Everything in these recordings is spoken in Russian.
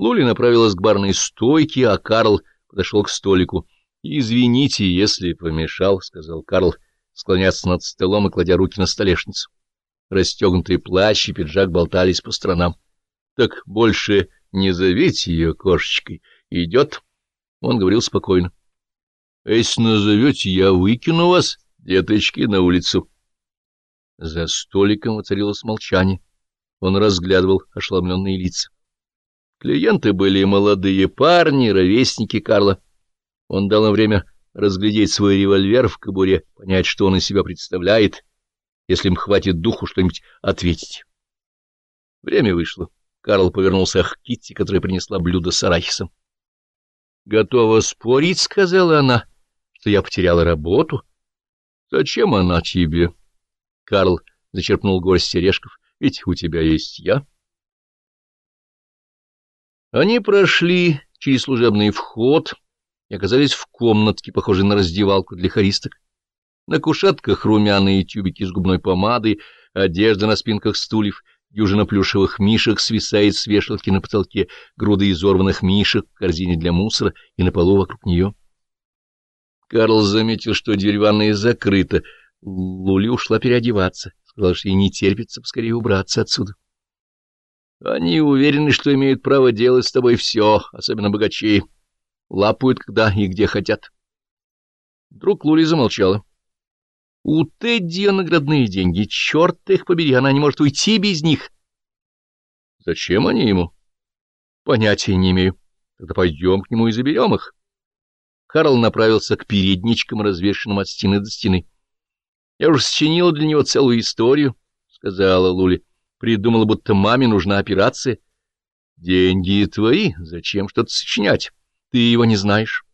Лули направилась к барной стойке, а Карл подошел к столику. — Извините, если помешал, — сказал Карл, склоняться над столом и кладя руки на столешницу. Расстегнутый плащ и пиджак болтались по сторонам. — Так больше не зовите ее кошечкой. Идет? Он говорил спокойно. — Если назовете, я выкину вас, деточки, на улицу. За столиком воцарилось молчание. Он разглядывал ошеломленные лица. Клиенты были молодые парни, ровесники Карла. Он дал им время разглядеть свой револьвер в кобуре, понять, что он из себя представляет, если им хватит духу что-нибудь ответить. Время вышло. Карл повернулся к Китти, которая принесла блюдо с арахисом. — Готова спорить, — сказала она, — что я потеряла работу. — Зачем она тебе? Карл зачерпнул горсть орешков. — Ведь у тебя есть я. Они прошли через служебный вход и оказались в комнатке, похожей на раздевалку для хористок. На кушетках румяные тюбики с губной помадой, одежда на спинках стульев, дюжина плюшевых мишек свисает с вешалки на потолке, груды изорванных мишек в корзине для мусора и на полу вокруг нее. Карл заметил, что дверь ванной закрыта. Лули ушла переодеваться, сказала, что ей не терпится поскорее убраться отсюда. Они уверены, что имеют право делать с тобой все, особенно богачи. Лапают, когда и где хотят. Вдруг Лули замолчала. У Тедди наградные деньги. Черт их побери, она не может уйти без них. Зачем они ему? Понятия не имею. Тогда пойдем к нему и заберем их. Карл направился к передничкам, развешенным от стены до стены. — Я уже сочинила для него целую историю, — сказала Лули. Придумала, будто маме нужна операция. Деньги твои, зачем что-то сочинять? Ты его не знаешь.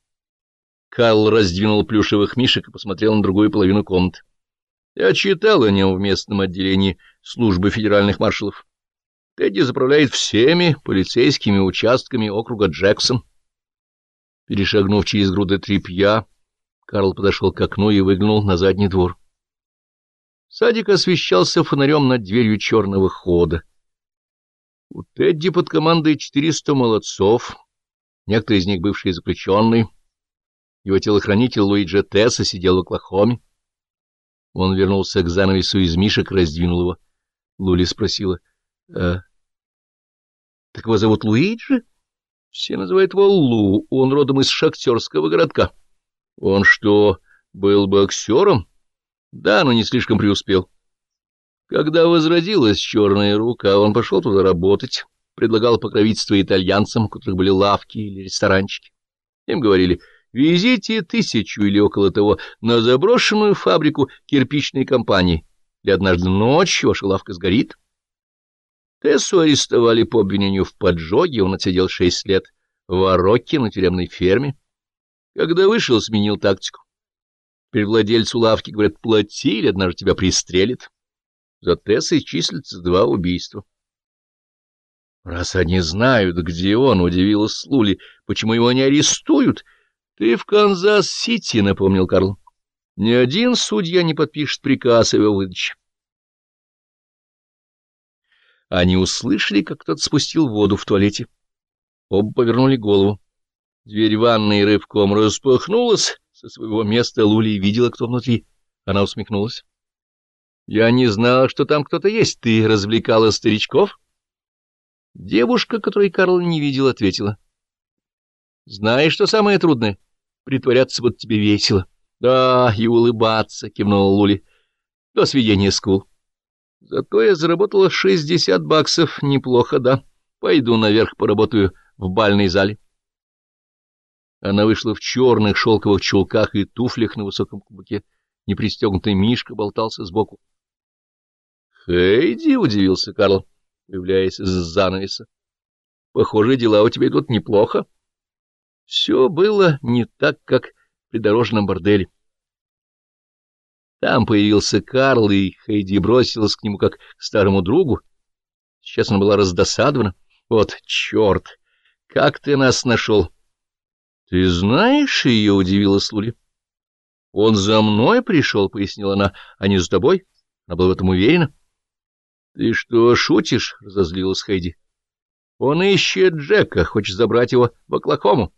Карл раздвинул плюшевых мишек и посмотрел на другую половину комнаты. Я читал о нем в местном отделении службы федеральных маршалов. Тедди заправляет всеми полицейскими участками округа Джексон. Перешагнув через груды тряпья, Карл подошел к окну и выглянул на задний двор. Садик освещался фонарем над дверью черного хода. У Тедди под командой 400 молодцов, некоторые из них бывшие заключенные. Его телохранитель Луиджи Тесса сидел в Оклахоме. Он вернулся к занавесу из мишек, раздвинул его. Лули спросила, «А, так его зовут Луиджи?» Все называют его Лу, он родом из шахтерского городка. Он что, был боксером? Да, но не слишком преуспел. Когда возродилась черная рука, он пошел туда работать, предлагал покровительство итальянцам, у которых были лавки или ресторанчики. Им говорили, везите тысячу или около того на заброшенную фабрику кирпичной компании, и однажды ночью ваша лавка сгорит. Тессу арестовали по обвинению в поджоге, он отсидел шесть лет в Арокке на тюремной ферме. Когда вышел, сменил тактику. Перед владельцу лавки, говорят, плати, или однажды тебя пристрелит. За Тессой числится два убийства. Раз они знают, где он, удивилась Лули, почему его не арестуют? Ты в Канзас-Сити, напомнил Карл. Ни один судья не подпишет приказ о его выдаче. Они услышали, как кто-то спустил воду в туалете. Оба повернули голову. Дверь ванной рывком распахнулась, со своего места Лули видела, кто внутри. Она усмехнулась. — Я не знала, что там кто-то есть. Ты развлекала старичков? Девушка, которой Карл не видел, ответила. — Знаешь, что самое трудное? Притворяться, будто тебе весело. — Да, и улыбаться, — кивнула Лули. — До сведения скул. Зато я заработала шестьдесят баксов. Неплохо, да? Пойду наверх поработаю в бальной зале. Она вышла в черных шелковых чулках и туфлях на высоком каблуке. Непристегнутый Мишка болтался сбоку. «Хейди!» — удивился Карл, появляясь из занавеса. «Похоже, дела у тебя идут неплохо». Все было не так, как при дорожном борделе. Там появился Карл, и Хейди бросилась к нему как к старому другу. Сейчас она была раздосадована. «Вот черт! Как ты нас нашел!» — Ты знаешь ее? — удивилась Лули. — Он за мной пришел, — пояснила она, — а не за тобой. Она была в этом уверена. — Ты что, шутишь? — разозлилась Хейди. Он ищет Джека, хочет забрать его в Оклахому.